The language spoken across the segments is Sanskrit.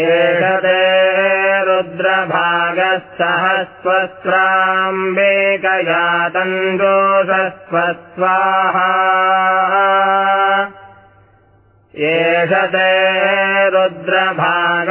एष ते रुद्रभागः सहस्वस्राम्बेकयातञ्जोषस्वस्वाहा एष ते रुद्रभाग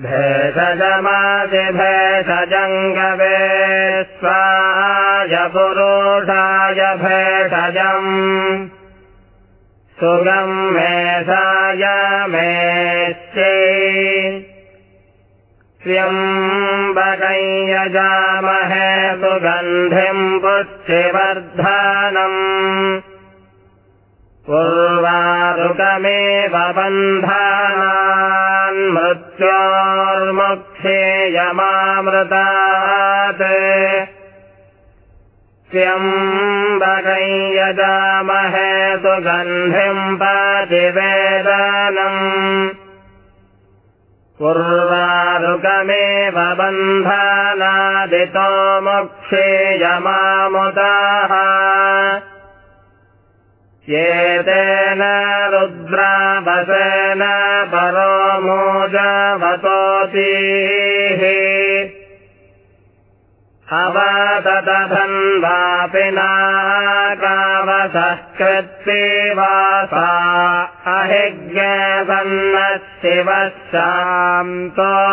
भेषजमादिभेषजङ्गवे स्वाय पुरुषाय भेषजम्। सुगम् मेषाय मेष्ये त्र्यम्बकै यजामहे सुगन्धिम् पुष्टिवर्धनम् पूर्वारुकमेव मृत्योर्मुक्षेयमामृतात् त्र्यम्बकै यजामहे सुगन्धिम् प्रतिवेदनम् पूर्वारुकमेव बन्धानादितो मोक्षेयमामुदाः एतेन रुद्रावसेन परो मोजवतोतीः अवतदधन्वापि नाकावसः कृत्तिवासा अहिज्ञसन्नः शिवः शान्तोतीः